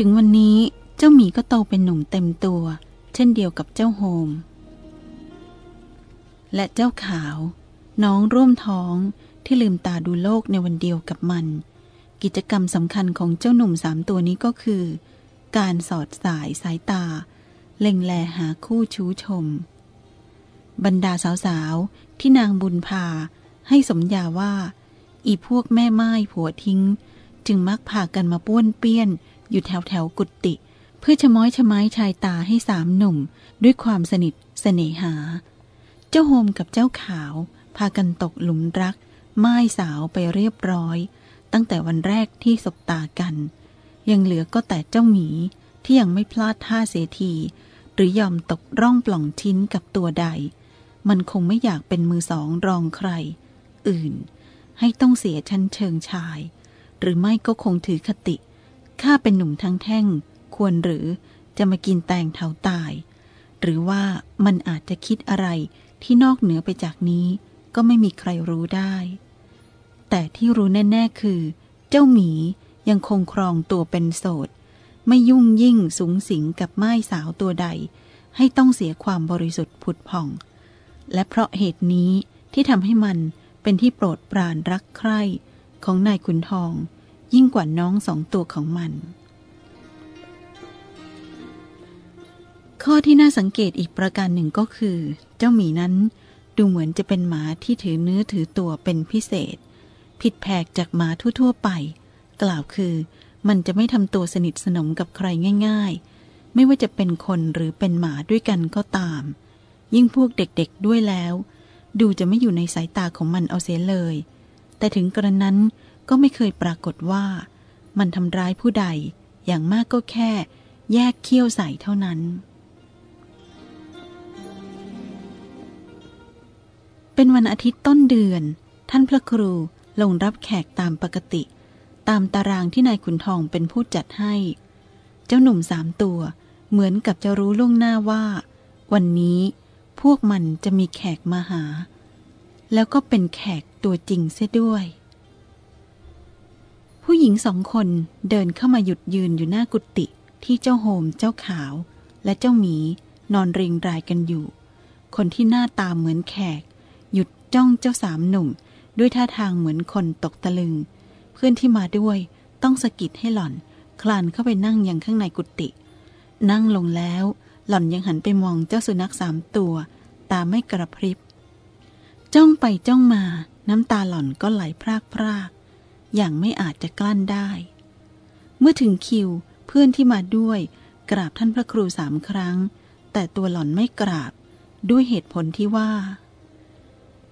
ถึงวันนี้เจ้าหมีก็โตเป็นหนุ่มเต็มตัว เช่นเดียวกับเจ้าโฮม และเจ้าขาว น้องร่วมท้องที่ลืมตาดูโลกในวันเดียวกับมัน กิจกรรมสำคัญของเจ้าหนุ่มสามตัวนี้ก็คือ การสอดสายสายตา เล็งแลหาคู่ชู้ชม บรรดาสาวๆ ที่นางบุญพาให้สมญาว่า อีพวกแม่ไม้ผัวทิ้ง จึงมักพากันมาป้วนเปี้ยน อยู่แถวแถวกุฏิเพื่อชะม้อยชะไม้ชายตาให้สามหนุ่ม ด้วยความสนิทเสน่หา เจ้าโฮมกับเจ้าขาว พากันตกหลุมรักไม้สาวไปเรียบร้อย ตั้งแต่วันแรกที่สบตากัน ยังเหลือก็แต่เจ้าหมี ที่ยังไม่พลาดท่าเสียที หรือยอมตกร่องปล่องชิ้นกับตัวใด มันคงไม่อยากเป็นมือสองรองใคร อื่น ให้ต้องเสียชั้นเชิงชาย หรือไม่ก็คงถือคติ ข้าเป็นหนุ่มทั้งแท่ง ควรหรือจะมากินแตงเถาตาย หรือว่ามันอาจจะคิดอะไรที่นอกเหนือไปจากนี้ ก็ไม่มีใครรู้ได้ แต่ที่รู้แน่ ๆ คือ เจ้าหมียังคงครองตัวเป็นโสด ไม่ยุ่งยิ่งสูงสิงกับไม้สาวตัวใด ให้ต้องเสียความบริสุทธิ์ผุดผ่อง และเพราะเหตุนี้ที่ทำให้มันเป็นที่โปรดปรานรักใคร่ของนายขุนทอง ยิ่งกว่าน้องสองตัวของมัน ข้อที่น่าสังเกตอีกประการหนึ่งก็คือ เจ้าหมีนั้นดูเหมือนจะเป็นหมาที่ถือเนื้อถือตัวเป็นพิเศษ ผิดแผกจากหมาทั่ว ๆ ไป กล่าวคือ มันจะไม่ทำตัวสนิทสนมกับใครง่าย ๆ ไม่ว่าจะเป็นคนหรือเป็นหมาด้วยกันก็ตาม ยิ่งพวกเด็กๆด้วยแล้ว ดูจะไม่อยู่ในสายตาของมันเอาเสียเลย แต่ถึงกระนั้น ก็ไม่เคยปรากฏว่า มันทำร้ายผู้ใดอย่างมากก็แค่ แยกเขี้ยวใส่เท่านั้น เป็นวันอาทิตย์ต้นเดือน ท่านพระครูลงรับแขกตามปกติ ตามตารางที่นายขุนทองเป็นผู้จัดให้ เจ้าหนุ่มสามตัวเหมือนกับจะรู้ล่วงหน้าว่า วันนี้พวกมันจะมีแขกมาหา แล้วก็เป็นแขกตัวจริงเสียด้วย ผู้หญิงสองคนเดินเข้ามาหยุดยืนอยู่หน้ากุฏิที่เจ้าโฮมเจ้าขาว และเจ้าหมีนอนเรียงรายกันอยู่ คนที่หน้าตาเหมือนแขก หยุดจ้องเจ้าสามหนุ่ม ด้วยท่าทางเหมือนคนตกตะลึง เพื่อนที่มาด้วยต้องสะกิดให้หล่อน คลานเข้าไปนั่งยังข้างในกุฏินั่งลงแล้ว หล่อนยังหันไปมองเจ้าสุนัขสามตัว ตาไม่กระพริบ จ้องไปจ้องมา น้ำตาหล่อนก็ไหลพรากพราก อย่างไม่อาจจะกลั้นได้ เมื่อถึงคิวเพื่อนที่มาด้วยกราบท่านพระครูสามครั้ง แต่ตัวหล่อนไม่กราบด้วยเหตุผลที่ว่า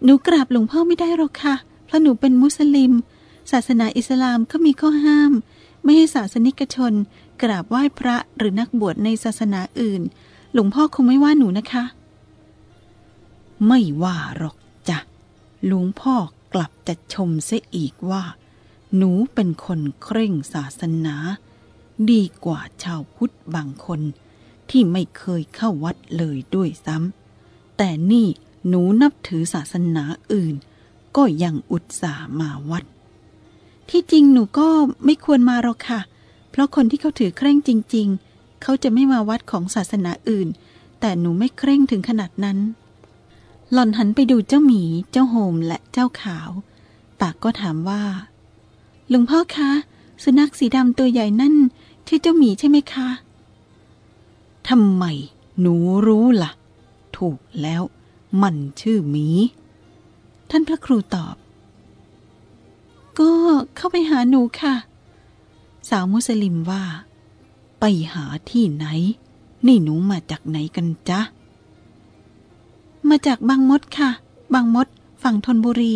หนูกราบหลวงพ่อไม่ได้หรอกค่ะ เพราะหนูเป็นมุสลิม ศาสนาอิสลามก็มีข้อห้าม ไม่ให้ศาสนิกชน กราบไหว้พระหรือนักบวชในศาสนาอื่น หลวงพ่อคงไม่ว่าหนูนะคะ ไม่ว่าหรอกจ้ะหลวงพ่อกลับจะชมเสียอีกว่า หนูเป็นคนเคร่งศาสนา ดีกว่าชาวพุทธบางคน ที่ไม่เคยเข้าวัดเลยด้วยซ้ำแต่นี่หนูนับถือศาสนาอื่น ก็ยังอุตส่าห์มาวัด ที่จริงหนูก็ไม่ควรมาหรอกค่ะ เพราะคนที่เขาถือเคร่งจริง ๆ เขาจะไม่มาวัดของศาสนาอื่น แต่หนูไม่เคร่งถึงขนาดนั้น หล่อนหันไปดูเจ้าหมี เจ้าโฮมและเจ้าขาว ปากก็ถามว่า หลวงพ่อคะ สุนัขสีดำตัวใหญ่นั่น ชื่อเจ้าหมีใช่ไหมคะทำไม หนูรู้ละ่ะ ถูกแล้ว มันชื่อหมี ท่านพระครูตอบ ก็เข้าไปหาหนูค่ะ สาวมุสลิมว่า ไปหาที่ไหน นี่หนูมาจากไหนกันจ๊ะ มาจากบางมดค่ะ บางมด ฝั่งธนบุรี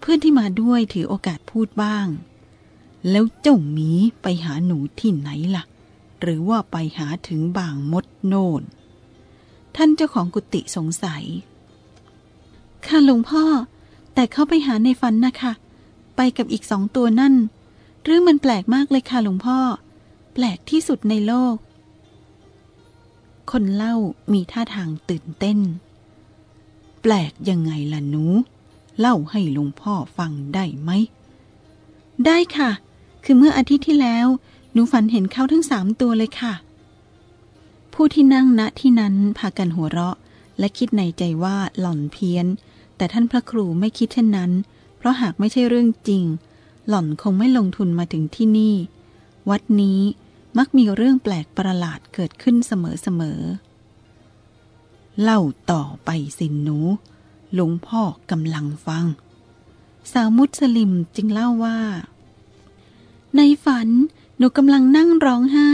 เพื่อนที่มาด้วยถือโอกาสพูดบ้าง แล้วเจ้าหมีไปหาหนูที่ไหนล่ะ หรือว่าไปหาถึงบางมดโนนท่านเจ้าของกุฏิสงสัย ค่ะหลวงพ่อ แต่เข้าไปหาในฝันนะคะ ไปกับอีกสองตัวนั่น เรื่องมันแปลกมากเลยค่ะหลวงพ่อ แปลกที่สุดในโลก คนเล่ามีท่าทางตื่นเต้น แปลกยังไงล่ะหนู เล่าให้หลวงพ่อฟังได้ไหม ได้ค่ะ คือเมื่ออาทิตย์ที่แล้ว หนูฝันเห็นเขาทั้งสามตัวเลยค่ะ ผู้ที่นั่งณที่นั้นพากันหัวเราะ และคิดในใจว่าหล่อนเพี้ยน แต่ท่านพระครูไม่คิดเช่นนั้น เพราะหากไม่ใช่เรื่องจริง หล่อนคงไม่ลงทุนมาถึงที่นี่ วัดนี้มักมีเรื่องแปลกประหลาดเกิดขึ้นเสมอๆเล่าต่อไปสินหนู หลวงพ่อกำลังฟัง สาวมุสลิมจึงเล่าว่า ในฝันหนูกำลังนั่งร้องไห้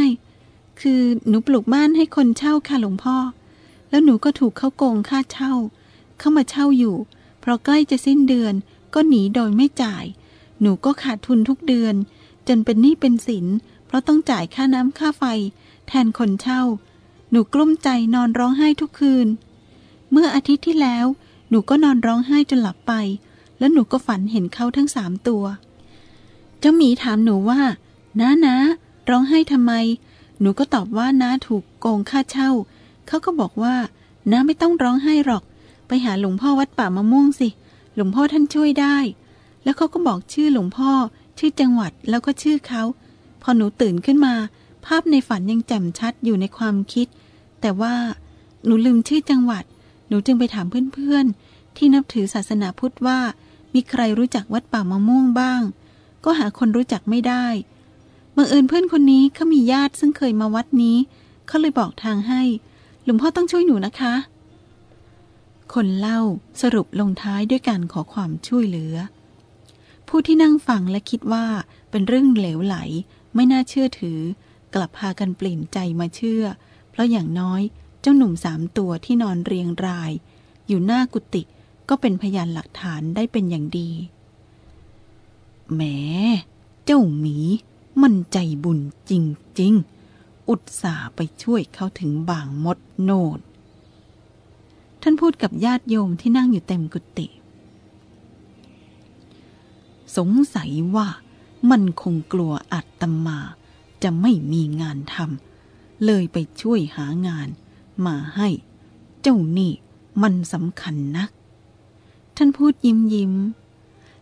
คือหนูปลูกบ้านให้คนเช่าค่ะหลวงพ่อ แล้วหนูก็ถูกเขาโกงค่าเช่า เข้ามาเช่าอยู่ เพราะใกล้จะสิ้นเดือนก็หนีโดยไม่จ่าย หนูก็ขาดทุนทุกเดือน จนเป็นหนี้เป็นสิน เพราะต้องจ่ายค่าน้ำค่าไฟ แทนคนเช่า หนูกลุ้มใจนอนร้องไห้ทุกคืน เมื่ออาทิตย์ที่แล้ว หนูก็นอนร้องไห้จนหลับไป แล้วหนูก็ฝันเห็นเขาทั้งสามตัว เจ้าหมีถามหนูว่าน้านะร้องไห้ทำไม หนูก็ตอบว่าน้าถูกโกงค่าเช่า เขาก็บอกว่าน้าไม่ต้องร้องไห้หรอก ไปหาหลวงพ่อวัดป่ามะม่วงสิ หลวงพ่อท่านช่วยได้ แล้วเขาก็บอกชื่อหลวงพ่อ ชื่อจังหวัดแล้วก็ชื่อเขา พอหนูตื่นขึ้นมา ภาพในฝันยังแจ่มชัดอยู่ในความคิด แต่ว่าหนูลืมชื่อจังหวัด หนูจึงไปถามเพื่อนๆ ที่นับถือศาสนาพุทธว่า มีใครรู้จักวัดป่ามะม่วงบ้าง ก็หาคนรู้จักไม่ได้บังเอิญเพื่อนคนนี้เขามีญาติซึ่งเคยมาวัดนี้เขาเลยบอกทางให้ หลวงพ่อต้องช่วยหนูนะคะ คนเล่าสรุปลงท้ายด้วยการขอความช่วยเหลือ ผู้ที่นั่งฟังและคิดว่าเป็นเรื่องเหลวไหล ไม่น่าเชื่อถือ กลับพากันเปลี่ยนใจมาเชื่อ เพราะอย่างน้อย จ้าหนุ่มสามตัวที่นอนเรียงราย อยู่หน้ากุฏิก็เป็นพยานหลักฐานได้เป็นอย่างดี แหม เจ้าหมี มันใจบุญจริง ๆ อุตส่าห์ไปช่วยเขาถึงบางมดโนด ท่านพูดกับญาติโยมที่นั่งอยู่เต็มกุฏิสงสัยว่ามันคงกลัวอัตมา จะไม่มีงานทำเลยไปช่วยหางาน มาให้ เจ้านี่มันสำคัญนัก ท่านพูดยิ้มยิ้ม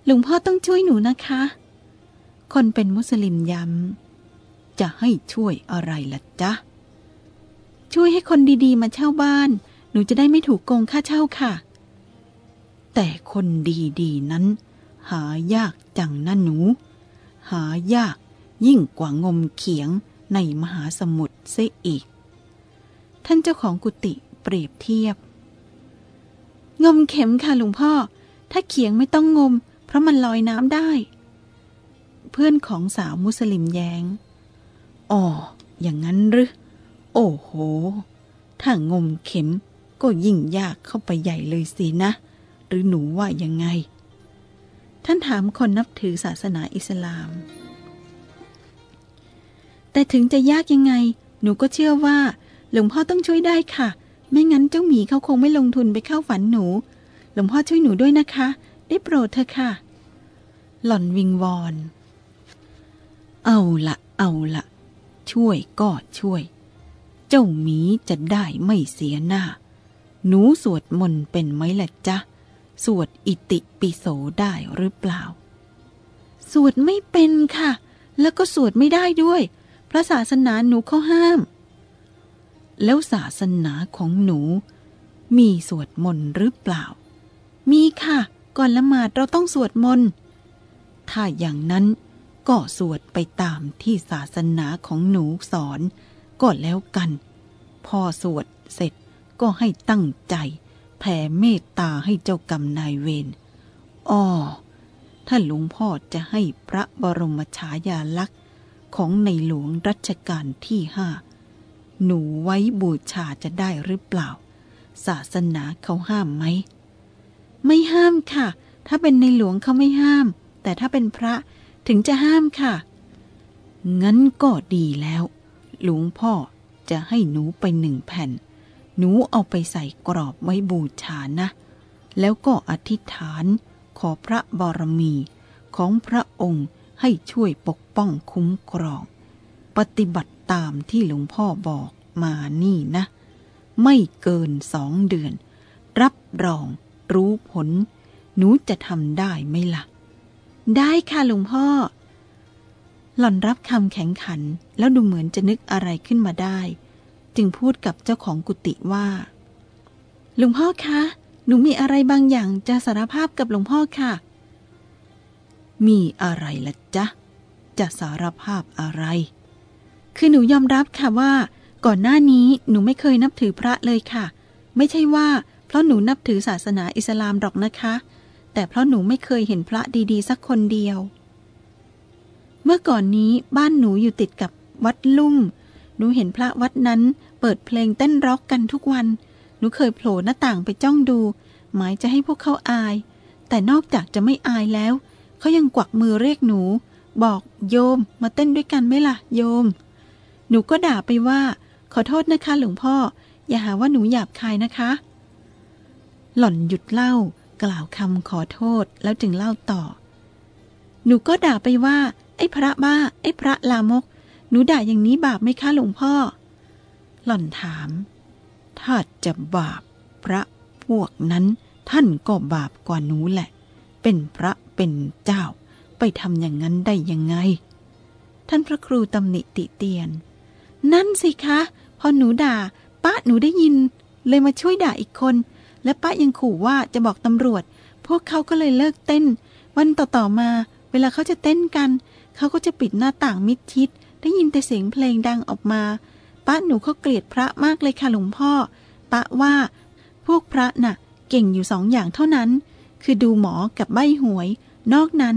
หลวงพ่อต้องช่วยหนูนะคะ คนเป็นมุสลิมย้ำ จะให้ช่วยอะไรล่ะจ๊ะ ช่วยให้คนดีๆ มาเช่าบ้าน หนูจะได้ไม่ถูกโกงค่าเช่าค่ะ แต่คนดีๆนั้น หายากจังนะหนู หายากยิ่งกว่างมเขียงในมหาสมุทรเสียอีก ท่านเจ้าของกุฏิเปรียบเทียบ งมเข็มค่ะหลวงพ่อ ถ้าเขียงไม่ต้องงม เพราะมันลอยน้ำได้ เพื่อนของสาวมุสลิมแยง้งอ๋ออย่างนั้นหรือโอ้โห ถ้างมเข็มก็ยิ่งยากเข้าไปใหญ่เลยสินะ หรือหนูว่ายังไง ท่านถามคนนับถือศาสนาอิสลาม แต่ถึงจะยากยังไง หนูก็เชื่อว่า หลวงพ่อต้องช่วยได้ค่ะ ไม่งั้นเจ้าหมีเขาคงไม่ลงทุนไปเข้าฝันหนู หลวงพ่อช่วยหนูด้วยนะคะ ได้โปรดเถอะค่ะ หล่อนวิงวอน เอาละเอาละช่วยก็ช่วย เจ้าหมีจะได้ไม่เสียหน้า หนูสวดมนต์เป็นไหมล่ะจ๊ะ สวดอิติปิโสได้หรือเปล่า สวดไม่เป็นค่ะ แล้วก็สวดไม่ได้ด้วย พระศาสนาหนูเขาห้าม แล้วศาสนาของหนู มีสวดมนต์หรือเปล่า มีค่ะ ก่อนละหมาดเราต้องสวดมนต์ ถ้าอย่างนั้นก็สวดไปตามที่ศาสนาของหนูสอนก็แล้วกัน พอสวดเสร็จก็ให้ตั้งใจ แผ่เมตตาให้เจ้ากรรมนายเวรอ้อถ้าหลวงพ่อจะให้พระบรมฉายาลักษณ์ของในหลวงรัชกาลที่ห้า หนูไว้บูชาจะได้หรือเปล่า ศาสนาเขาห้ามไหม ไม่ห้ามค่ะ ถ้าเป็นในหลวงเขาไม่ห้าม แต่ถ้าเป็นพระถึงจะห้ามค่ะ งั้นก็ดีแล้ว หลวงพ่อจะให้หนูไปหนึ่งแผ่น หนูเอาไปใส่กรอบไว้บูชานะ แล้วก็อธิษฐานขอพระบารมีของพระองค์ให้ช่วยปกป้องคุ้มครอง ปฏิบัติ ตามที่หลวงพ่อบอกมานี่นะ ไม่เกินสองเดือน รับรองรู้ผล หนูจะทำได้ไหมละ่ะ ได้ค่ะหลวงพ่อ หล่อนรับคำแข็งขันแล้วดูเหมือนจะนึกอะไรขึ้นมาได้ จึงพูดกับเจ้าของกุฏิว่าหลวงพ่อคะ หนูมีอะไรบางอย่างจะสารภาพกับหลวงพ่อค่ะ มีอะไรละจ๊ะ จะสารภาพอะไร คือหนูยอมรับค่ะว่า ก่อนหน้านี้หนูไม่เคยนับถือพระเลยค่ะ ไม่ใช่ว่า เพราะหนูนับถือศาสนาอิสลามหรอกนะคะ แต่เพราะหนูไม่เคยเห็นพระดีๆ สักคนเดียว เมื่อก่อนนี้บ้านหนูอยู่ติดกับวัดลุ่ม หนูเห็นพระวัดนั้น เปิดเพลงเต้นร็อกกันทุกวัน หนูเคยโผล่หน้าต่างไปจ้องดู หมายจะให้พวกเขาอาย แต่นอกจากจะไม่อายแล้ว เขายังกวักมือเรียกหนู บอกโยมมาเต้นด้วยกันไหมล่ะ โยม หนูก็ด่าไปว่า ขอโทษนะคะ หลวงพ่อ อย่าหาว่าหนูหยาบคายนะคะ หล่อนหยุดเล่ากล่าวคำขอโทษแล้วจึงเล่าต่อ หนูก็ด่าไปว่า ไอ้พระบ้า ไอ้พระลามก หนูด่าอย่างนี้บาปไหมคะหลวงพ่อ หล่อนถาม ถ้าจะบาปพระพวกนั้นท่านก็บาปกว่าหนูแหละ เป็นพระเป็นเจ้า ไปทำอย่างนั้นได้ยังไง ท่านพระครูตำหนิติเตียน นั่นสิคะ พอหนูด่า ป้าหนูได้ยิน เลยมาช่วยด่าอีกคน และป้ายังขู่ว่าจะบอกตำรวจ พวกเขาก็เลยเลิกเต้น วันต่อๆมา เวลาเขาจะเต้นกัน เขาก็จะปิดหน้าต่างมิดชิด ได้ยินแต่เสียงเพลงดังออกมา ป้าหนูเขาเกลียดพระมากเลยค่ะหลวงพ่อ ป้าว่า พวกพระน่ะ เก่งอยู่สองอย่างเท่านั้น คือดูหมอกับใบหวย นอกนั้น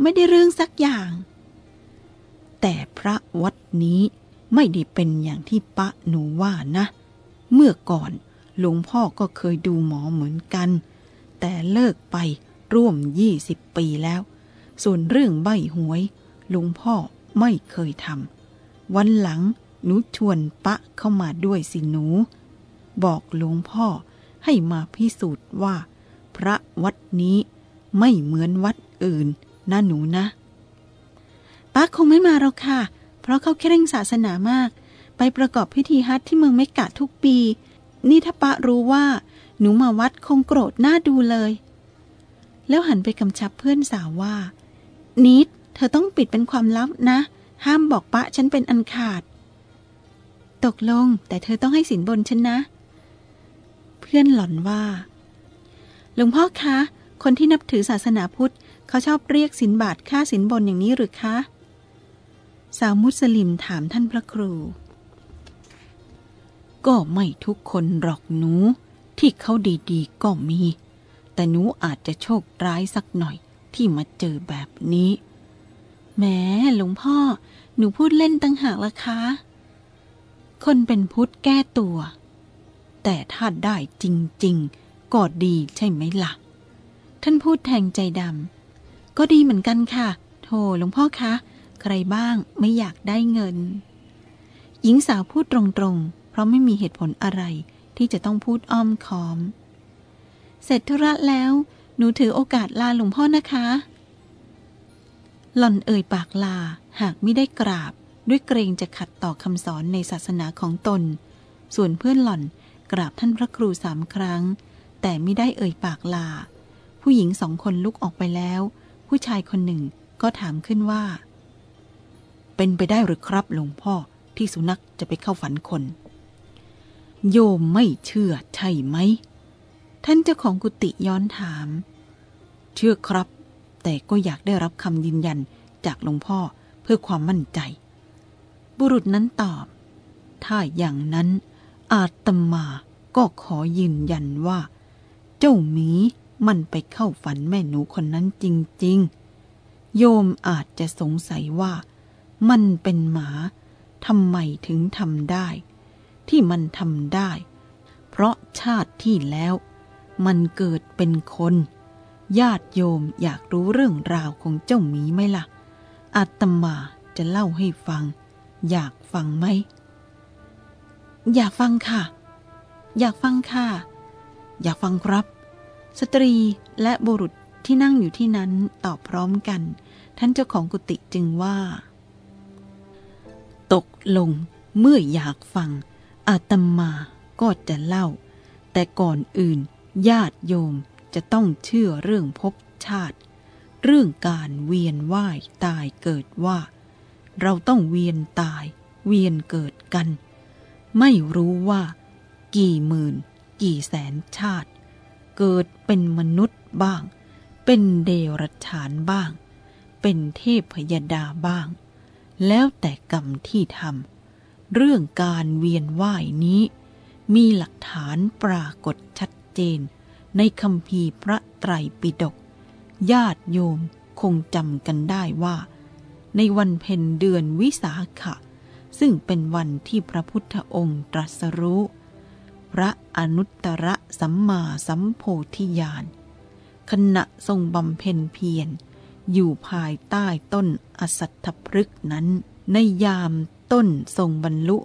ไม่ได้เรื่องสักอย่าง แต่พระวัดนี้ ไม่ได้เป็นอย่างที่ปะหนูว่านะ เมื่อก่อนหลวงพ่อก็เคยดูหมอเหมือนกัน แต่เลิกไปร่วมยี่สิบปีแล้ว ส่วนเรื่องใบหวยหลวงพ่อไม่เคยทำวันหลังหนูชวนปะเข้ามาด้วยสิหนู บอกหลวงพ่อให้มาพิสูจน์ว่า พระวัดนี้ไม่เหมือนวัดอื่นนะหนูนะป้าคงไม่มาหรอกค่ะ ราะเขาเคร่งศาสนามาก ไปประกอบพิธีฮัทที่เมืองเมกะทุกปี นี่ถ้าป้ารู้ว่า หนูมาวัดคงโกรธหน้าดูเลย แล้วหันไปกำชับเพื่อนสาวว่า นิด เธอต้องปิดเป็นความลับนะ ห้ามบอกป้าฉันเป็นอันขาด ตกลงแต่เธอต้องให้สินบนฉันนะ เพื่อนหล่อนว่า หลวงพ่อคะ คนที่นับถือศาสนาพุทธเขาชอบเรียกสินบาทค่าสินบนอย่างนี้หรือคะ สาวมุสลิมถามท่านพระครู ก็ไม่ทุกคนหรอกหนู ที่เขาดีๆ ก็มี แต่หนูอาจจะโชคร้ายสักหน่อยที่มาเจอแบบนี้แหม้หลวงพ่อ หนูพูดเล่นตั้งหากละคะ คนเป็นพุทธแก้ตัว แต่ถ้าได้จริง ๆ ก็ดีใช่ไหมละ่ะ ท่านพูดแทงใจดำก็ดีเหมือนกันค่ะ โธ่หลวงพ่อคะ ใครบ้างไม่อยากได้เงิน หญิงสาวพูดตรงๆ เพราะไม่มีเหตุผลอะไรที่จะต้องพูดอ้อมค้อม เสร็จธุระแล้ว หนูถือโอกาสลาหลวงพ่อนะคะ หล่อนเอ่ยปากลาหากไม่ได้กราบ ด้วยเกรงจะขัดต่อคำสอนในศาสนาของตน ส่วนเพื่อนหล่อนกราบท่านพระครูสามครั้ง แต่ไม่ได้เอ่ยปากลา ผู้หญิงสองคนลุกออกไปแล้ว ผู้ชายคนหนึ่งก็ถามขึ้นว่า เป็นไปได้หรือครับหลวงพ่อที่สุนัขจะไปเข้าฝันคน โยมไม่เชื่อใช่ไหม ท่านเจ้าของกุฏิย้อนถาม เชื่อครับ แต่ก็อยากได้รับคำยืนยันจากหลวงพ่อเพื่อความมั่นใจ บุรุษนั้นตอบ ถ้าอย่างนั้นอาตมาก็ขอยืนยันว่า เจ้าหมีมันไปเข้าฝันแม่หนูคนนั้นจริง ๆ โยมอาจจะสงสัยว่า มันเป็นหมาทำไมถึงทำได้ ที่มันทำได้ เพราะชาติที่แล้ว มันเกิดเป็นคน ญาติโยมอยากรู้เรื่องราวของเจ้าหมีไหมล่ะ อาตมาจะเล่าให้ฟัง อยากฟังไหม อยากฟังค่ะ อยากฟังค่ะ อยากฟังครับ สตรีและบุรุษที่นั่งอยู่ที่นั้นตอบพร้อมกัน ท่านเจ้าของกุฏิจึงว่า ตกลงเมื่ออยากฟัง อาตมาก็จะเล่า แต่ก่อนอื่นญาติโยมจะต้องเชื่อเรื่องภพชาติ เรื่องการเวียนว่ายตายเกิดว่า เราต้องเวียนตาย เวียนเกิดกัน ไม่รู้ว่า กี่หมื่น กี่แสนชาติ เกิดเป็นมนุษย์บ้าง เป็นเดรัจฉานบ้าง เป็นเทพพยดาบ้าง แล้วแต่กรรมที่ทำเรื่องการเวียนว่ายนี้ มีหลักฐานปรากฏชัดเจน ในคำพีพระไตรปิฎกญาติโยมคงจำกันได้ว่า ในวันเพ็ญเดือนวิสาขะ ซึ่งเป็นวันที่พระพุทธองค์ตรัสรู้ พระอนุตตรสัมมาสัมโพธิญาณขณะทรงบำเพ็ญเพียร อยู่ภายใต้ต้นอสัตถพฤกษ์นั้น ในยามต้นทรงบรรลุ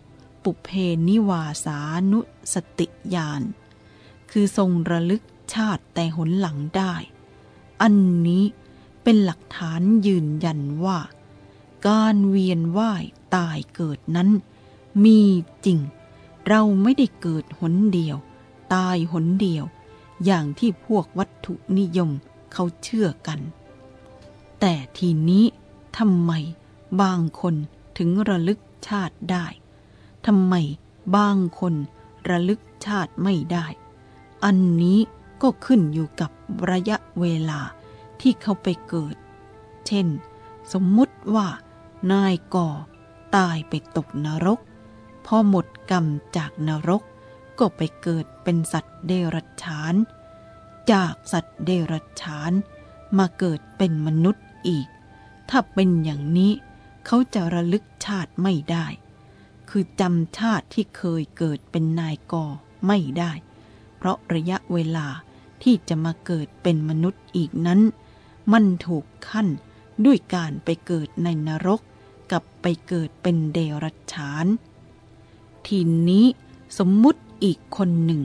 ปุเพนิวาสานุสติญาณคือทรงระลึกชาติแต่หนหลังได้ อันนี้เป็นหลักฐานยืนยันว่า การเวียนว่ายตายเกิดนั้น มีจริง เราไม่ได้เกิดหนเดียว ตายหนเดียว อย่างที่พวกวัตถุนิยมเขาเชื่อกัน แต่ทีนี้ทำไมบางคนถึงระลึกชาติได้ทำไมบางคนระลึกชาติไม่ได้ อันนี้ก็ขึ้นอยู่กับระยะเวลาที่เขาไปเกิด เช่น สมมุติว่านายก่อตายไปตกนรก พอหมดกรรมจากนรก ก็ไปเกิดเป็นสัตว์เดรัจฉาน จากสัตว์เดรัจฉาน มาเกิดเป็นมนุษย์ อีก ถ้าเป็นอย่างนี้ เขาจะระลึกชาติไม่ได้ คือจำชาติที่เคยเกิดเป็นนายกอไม่ได้ เพราะระยะเวลาที่จะมาเกิดเป็นมนุษย์อีกนั้น มันถูกขั้นด้วยการไปเกิดในนรก กับไปเกิดเป็นเดรัจฉาน ทีนี้สมมุติอีกคนหนึ่ง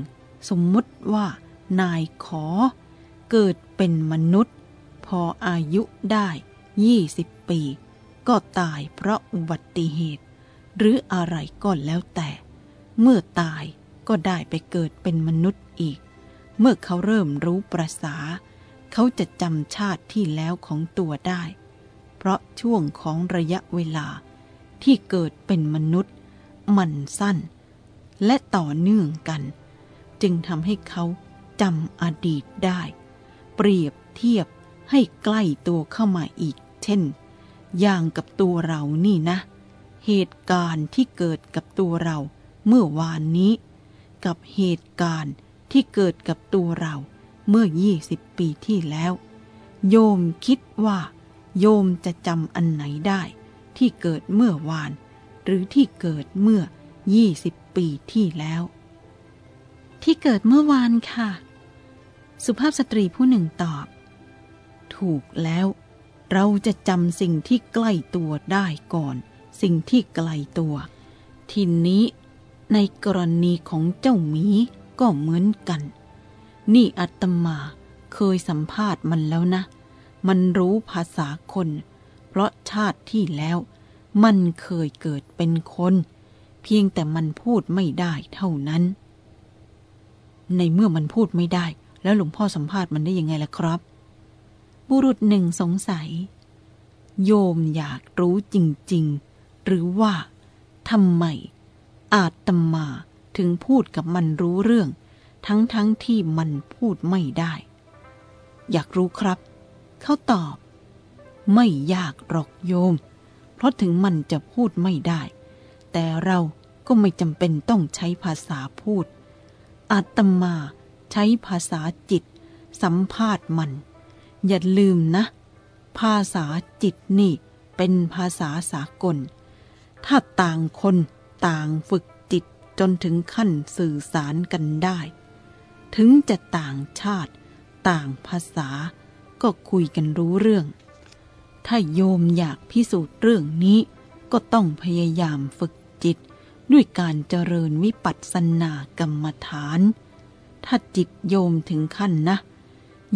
สมมุติว่านายขอ เกิดเป็นมนุษย์ พออายุได้ยี่สิบปี ก็ตายเพราะอุบัติเหตุ หรืออะไรก็แล้วแต่ เมื่อตายก็ได้ไปเกิดเป็นมนุษย์อีก เมื่อเขาเริ่มรู้ประษา เขาจะจำชาติที่แล้วของตัวได้ เพราะช่วงของระยะเวลาที่เกิดเป็นมนุษย์ มันสั้น และต่อเนื่องกัน จึงทำให้เขาจำอดีตได้ เปรียบเทียบ ให้ใกล้ตัวเข้ามาอีก เช่น อย่างกับตัวเรานี่นะ เหตุการณ์ที่เกิดกับตัวเราเมื่อวานนี้ กับเหตุการณ์ที่เกิดกับตัวเราเมื่อยี่สิบปีที่แล้ว โยมคิดว่า โยมจะจำอันไหนได้ ที่เกิดเมื่อวาน หรือที่เกิดเมื่อยี่สิบปีที่แล้ว ที่เกิดเมื่อวานค่ะ สุภาพสตรีผู้หนึ่งตอบ ถูกแล้ว เราจะจำสิ่งที่ใกล้ตัวได้ก่อน สิ่งที่ไกลตัว ทีนี้ในกรณีของเจ้าหมีก็เหมือนกัน นี่อัตมาเคยสัมภาษณ์มันแล้วนะ มันรู้ภาษาคน เพราะชาติที่แล้ว มันเคยเกิดเป็นคน เพียงแต่มันพูดไม่ได้เท่านั้น ในเมื่อมันพูดไม่ได้ แล้วหลวงพ่อสัมภาษณ์มันได้ยังไงล่ะครับ บุรุษหนึ่งสงสัย โยมอยากรู้จริง ๆ หรือว่าทำไม อาตมาถึงพูดกับมันรู้เรื่อง ทั้งทั้งที่มันพูดไม่ได้ อยากรู้ครับ เขาตอบ ไม่ยากหรอกโยม เพราะถึงมันจะพูดไม่ได้ แต่เราก็ไม่จำเป็นต้องใช้ภาษาพูด อาตมาใช้ภาษาจิต สัมภาษณ์มัน อย่าลืมนะ ภาษาจิตนี่เป็นภาษาสากล ถ้าต่างคนต่างฝึกจิตจนถึงขั้นสื่อสารกันได้ ถึงจะต่างชาติ ต่างภาษา ก็คุยกันรู้เรื่อง ถ้าโยมอยากพิสูจน์เรื่องนี้ก็ต้องพยายามฝึกจิต ด้วยการเจริญวิปัสสนากรรมฐาน ถ้าจิตโยมถึงขั้นนะ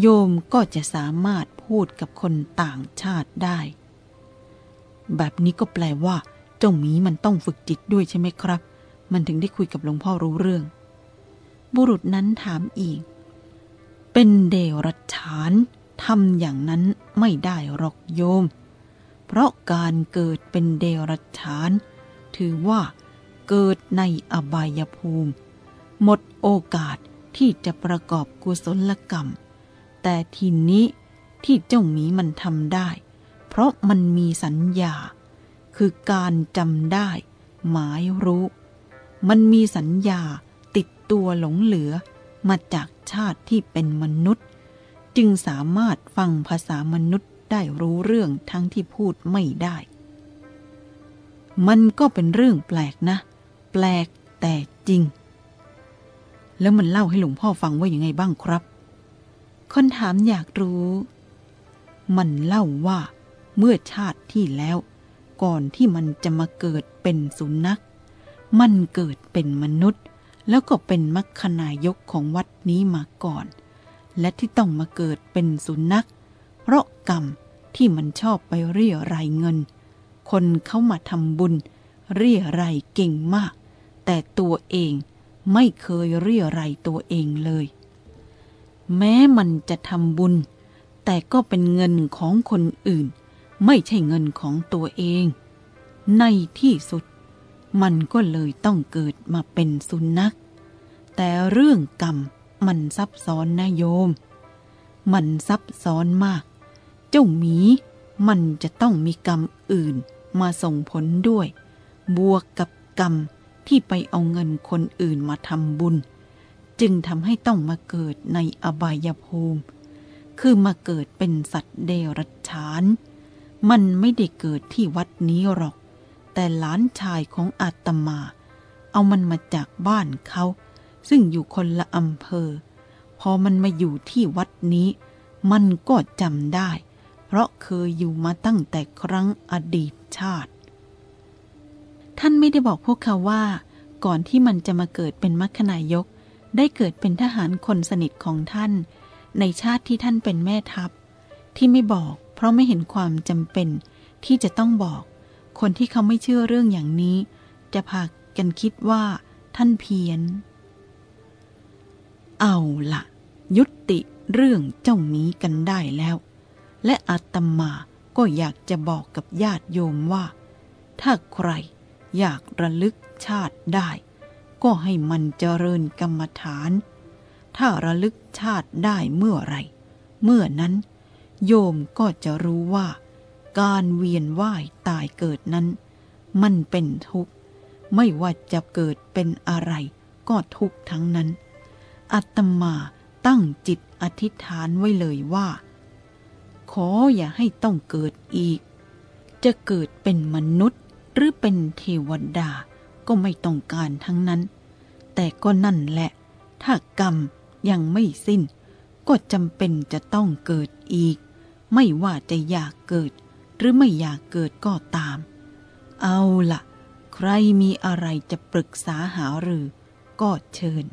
โยมก็จะสามารถพูดกับคนต่างชาติได้ แบบนี้ก็แปลว่า เจ้าหมีมันต้องฝึกจิตด้วยใช่ไหมครับ มันถึงได้คุยกับหลวงพ่อรู้เรื่อง บุรุษนั้นถามอีก เป็นเดรัจฉานทำอย่างนั้นไม่ได้หรอกโยม เพราะการเกิดเป็นเดรัจฉาน ถือว่าเกิดในอบายภูมิ หมดโอกาสที่จะประกอบกุศลกรรม แต่ทีนี้ที่เจ้าหมีมันทำได้ เพราะมันมีสัญญา คือการจำได้ หมายรู้ มันมีสัญญาติดตัวหลงเหลือมาจากชาติที่เป็นมนุษย์ จึงสามารถฟังภาษามนุษย์ได้รู้เรื่องทั้งที่พูดไม่ได้ มันก็เป็นเรื่องแปลกนะ แปลกแต่จริง แล้วมันเล่าให้หลวงพ่อฟังว่าอย่างไงบ้างครับ คนถามอยากรู้ มันเล่าว่าเมื่อชาติที่แล้ว ก่อนที่มันจะมาเกิดเป็นสุนัข มันเกิดเป็นมนุษย์ แล้วก็เป็นมัคคณายกของวัดนี้มาก่อน และที่ต้องมาเกิดเป็นสุนัข เพราะกรรมที่มันชอบไปเรียรายเงิน คนเข้ามาทำบุญ เรียรายเก่งมาก แต่ตัวเองไม่เคยเรียรายตัวเองเลย แม้มันจะทำบุญ แต่ก็เป็นเงินของคนอื่น ไม่ใช่เงินของตัวเอง ในที่สุด มันก็เลยต้องเกิดมาเป็นสุนัข แต่เรื่องกรรมมันซับซ้อนนะโยม มันซับซ้อนมาก เจ้าหมีมันจะต้องมีกรรมอื่นมาส่งผลด้วย บวกกับกรรมที่ไปเอาเงินคนอื่นมาทำบุญ จึงทำให้ต้องมาเกิดในอบายภูมิ คือมาเกิดเป็นสัตว์เดรัจฉาน มันไม่ได้เกิดที่วัดนี้หรอก แต่หลานชายของอาตมา เอามันมาจากบ้านเขา ซึ่งอยู่คนละอำเภอ พอมันมาอยู่ที่วัดนี้ มันก็จำได้ เพราะเคยอยู่มาตั้งแต่ครั้งอดีตชาติ ท่านไม่ได้บอกพวกเขาว่า ก่อนที่มันจะมาเกิดเป็นมัคคนายก ได้เกิดเป็นทหารคนสนิทของท่าน ในชาติที่ท่านเป็นแม่ทัพ ที่ไม่บอกเพราะไม่เห็นความจำเป็น ที่จะต้องบอก คนที่เขาไม่เชื่อเรื่องอย่างนี้ จะพากันคิดว่า ท่านเพี้ยน เอาละยุติเรื่องเจ้าหมีกันได้แล้ว และอาตมาก็อยากจะบอกกับญาติโยมว่า ถ้าใครอยากระลึกชาติได้ ก็ให้มันเจริญกรรมฐาน ถ้าระลึกชาติได้เมื่อไร เมื่อนั้นโยมก็จะรู้ว่า การเวียนว่ายตายเกิดนั้น มันเป็นทุกข์ ไม่ว่าจะเกิดเป็นอะไรก็ทุกข์ทั้งนั้นอาตมาตั้งจิตอธิษฐานไว้เลยว่า ขออย่าให้ต้องเกิดอีก จะเกิดเป็นมนุษย์หรือเป็นเทวดา ก็ไม่ต้องการทั้งนั้น แต่ก็นั่นแหละ ถ้ากรรมยังไม่สิ้น ก็จำเป็นจะต้องเกิดอีก ไม่ว่าจะอยากเกิด หรือไม่อยากเกิดก็ตาม เอาละใครมีอะไรจะปรึกษาหารือ ก็เชิญ